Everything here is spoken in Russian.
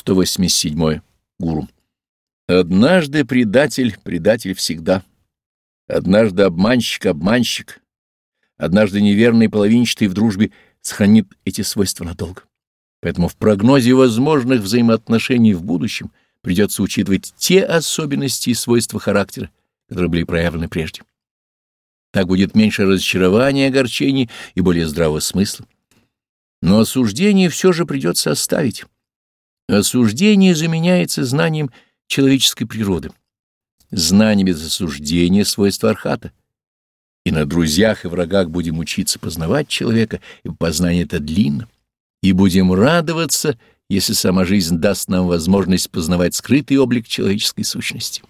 187. Гуру. Однажды предатель, предатель всегда. Однажды обманщик, обманщик. Однажды неверный половинчатый в дружбе сохранит эти свойства надолго. Поэтому в прогнозе возможных взаимоотношений в будущем придется учитывать те особенности и свойства характера, которые были проявлены прежде. Так будет меньше разочарования, огорчений и более здравого смысла. Но осуждение все же придется оставить. Осуждение заменяется знанием человеческой природы. Знание без осуждения — свойство архата. И на друзьях и врагах будем учиться познавать человека, и познание это длинно. И будем радоваться, если сама жизнь даст нам возможность познавать скрытый облик человеческой сущности.